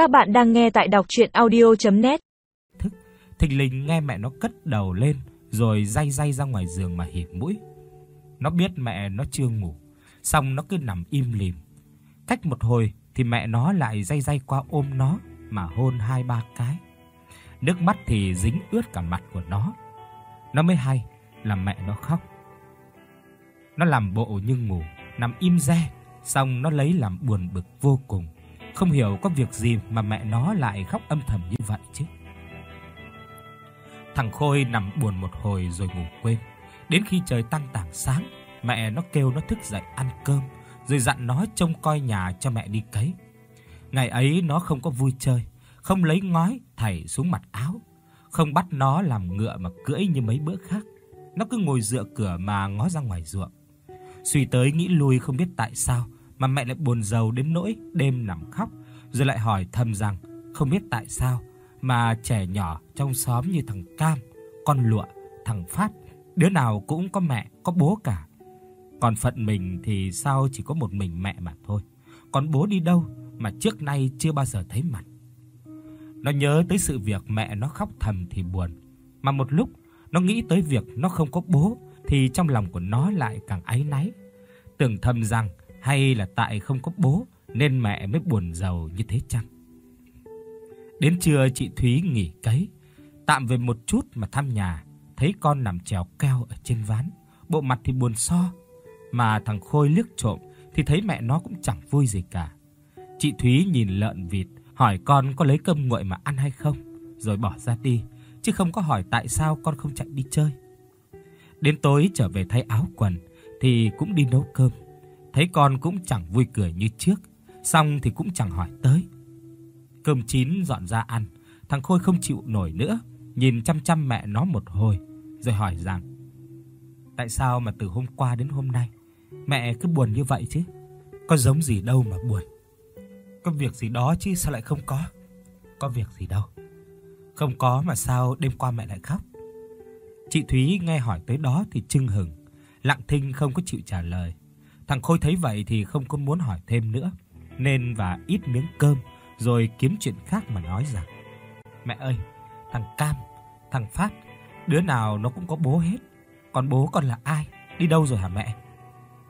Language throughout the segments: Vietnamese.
Các bạn đang nghe tại đọc audio net Thức, thình lình nghe mẹ nó cất đầu lên rồi day day ra ngoài giường mà hỉ mũi. Nó biết mẹ nó chưa ngủ, xong nó cứ nằm im lìm. Cách một hồi thì mẹ nó lại day day qua ôm nó mà hôn hai ba cái. Nước mắt thì dính ướt cả mặt của nó. Nó mới hay là mẹ nó khóc. Nó làm bộ như ngủ, nằm im re, xong nó lấy làm buồn bực vô cùng. Không hiểu có việc gì mà mẹ nó lại khóc âm thầm như vậy chứ. Thằng Khôi nằm buồn một hồi rồi ngủ quên. Đến khi trời tăng tảng sáng, mẹ nó kêu nó thức dậy ăn cơm, rồi dặn nó trông coi nhà cho mẹ đi cấy. Ngày ấy nó không có vui chơi, không lấy ngói thảy xuống mặt áo, không bắt nó làm ngựa mà cưỡi như mấy bữa khác. Nó cứ ngồi dựa cửa mà ngó ra ngoài ruộng. Suy tới nghĩ lui không biết tại sao mà mẹ lại buồn rầu đến nỗi đêm nằm khóc, rồi lại hỏi thầm rằng không biết tại sao mà trẻ nhỏ trong xóm như thằng Cam, con Lụa, thằng Phát, đứa nào cũng có mẹ, có bố cả. Còn phận mình thì sao chỉ có một mình mẹ mà thôi. Còn bố đi đâu mà trước nay chưa bao giờ thấy mặt. Nó nhớ tới sự việc mẹ nó khóc thầm thì buồn, mà một lúc nó nghĩ tới việc nó không có bố thì trong lòng của nó lại càng áy náy. Tưởng thầm rằng hay là tại không có bố nên mẹ mới buồn rầu như thế chăng? Đến trưa chị Thúy nghỉ cấy, tạm về một chút mà thăm nhà, thấy con nằm trèo keo ở trên ván, bộ mặt thì buồn so, mà thằng Khôi liếc trộm thì thấy mẹ nó cũng chẳng vui gì cả. Chị Thúy nhìn lợn vịt, hỏi con có lấy cơm nguội mà ăn hay không, rồi bỏ ra đi, chứ không có hỏi tại sao con không chạy đi chơi. Đến tối trở về thay áo quần thì cũng đi nấu cơm. Thấy con cũng chẳng vui cười như trước, xong thì cũng chẳng hỏi tới. Cơm chín dọn ra ăn, thằng Khôi không chịu nổi nữa, nhìn chăm chăm mẹ nó một hồi rồi hỏi rằng: "Tại sao mà từ hôm qua đến hôm nay mẹ cứ buồn như vậy chứ? Có giống gì đâu mà buồn. Có việc gì đó chứ sao lại không có? Có việc gì đâu. Không có mà sao đêm qua mẹ lại khóc?" Chị Thúy nghe hỏi tới đó thì chưng hừng, lặng thinh không có chịu trả lời. Thằng Khôi thấy vậy thì không có muốn hỏi thêm nữa, nên và ít miếng cơm rồi kiếm chuyện khác mà nói rằng: "Mẹ ơi, thằng Cam, thằng Phát, đứa nào nó cũng có bố hết. Còn bố con là ai? Đi đâu rồi hả mẹ?"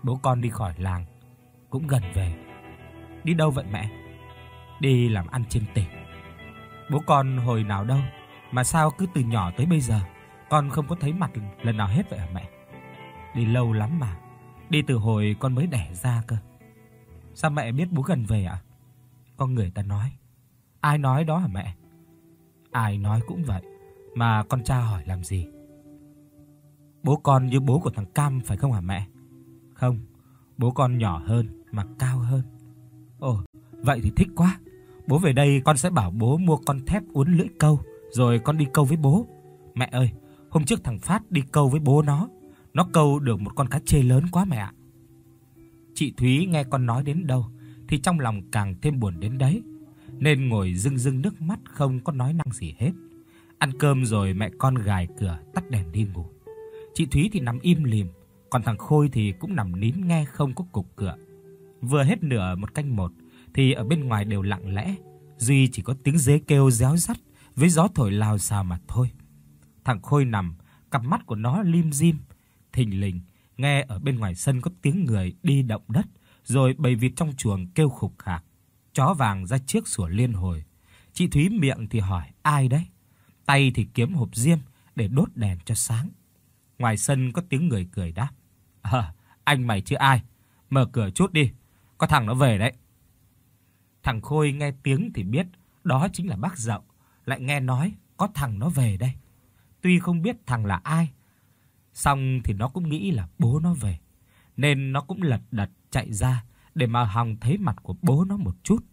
"Bố con đi khỏi làng, cũng gần về." "Đi đâu vậy mẹ?" "Đi làm ăn trên tỉnh." "Bố con hồi nào đâu mà sao cứ từ nhỏ tới bây giờ con không có thấy mặt lần nào hết vậy hả mẹ?" "Đi lâu lắm mà, đi từ hồi con mới đẻ ra cơ." "Sao mẹ biết bố gần về ạ?" À? Người ta nói. Ai nói đó hả mẹ? Ai nói cũng vậy, mà con cha hỏi làm gì? Bố con như bố của thằng Cam phải không hả mẹ? Không, bố con nhỏ hơn mà cao hơn. Ồ, vậy thì thích quá. Bố về đây con sẽ bảo bố mua con thép uốn lưỡi câu, rồi con đi câu với bố. Mẹ ơi, hôm trước thằng Phát đi câu với bố nó, nó câu được một con cá chê lớn quá mẹ ạ. Chị Thúy nghe con nói đến đâu thì trong lòng càng thêm buồn đến đấy, nên ngồi rưng rưng nước mắt không có nói năng gì hết. Ăn cơm rồi mẹ con gài cửa tắt đèn đi ngủ. Chị Thúy thì nằm im lìm, còn thằng Khôi thì cũng nằm nín nghe không có cục cửa. Vừa hết nửa một canh một thì ở bên ngoài đều lặng lẽ, duy chỉ có tiếng dế kêu réo rắt với gió thổi lao xao mà thôi. Thằng Khôi nằm, cặp mắt của nó lim dim, thình lình nghe ở bên ngoài sân có tiếng người đi động đất rồi bầy vịt trong chuồng kêu khục khạc. Chó vàng ra chiếc sủa liên hồi. Chị Thúy miệng thì hỏi ai đấy? Tay thì kiếm hộp diêm để đốt đèn cho sáng. Ngoài sân có tiếng người cười đáp. "À, anh mày chứ ai? Mở cửa chút đi, có thằng nó về đấy." Thằng Khôi nghe tiếng thì biết đó chính là bác Dậu, lại nghe nói có thằng nó về đây. Tuy không biết thằng là ai, xong thì nó cũng nghĩ là bố nó về, nên nó cũng lật đật chạy ra để mà hòng thấy mặt của bố nó một chút.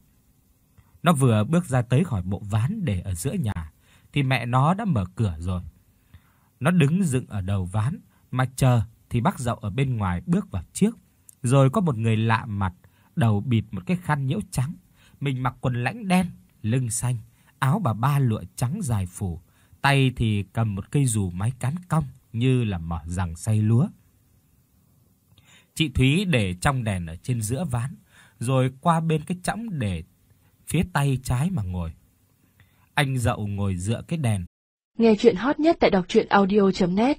Nó vừa bước ra tới khỏi bộ ván để ở giữa nhà thì mẹ nó đã mở cửa rồi. Nó đứng dựng ở đầu ván mà chờ thì bác Dậu ở bên ngoài bước vào trước. Rồi có một người lạ mặt, đầu bịt một cái khăn nhiễu trắng, mình mặc quần lãnh đen, lưng xanh, áo bà ba lụa trắng dài phủ, tay thì cầm một cây dù máy cán cong như là mở rằng xay lúa. Chị Thúy để trong đèn ở trên giữa ván, rồi qua bên cái chõng để phía tay trái mà ngồi. Anh Dậu ngồi dựa cái đèn. Nghe chuyện hot nhất tại đọc audio net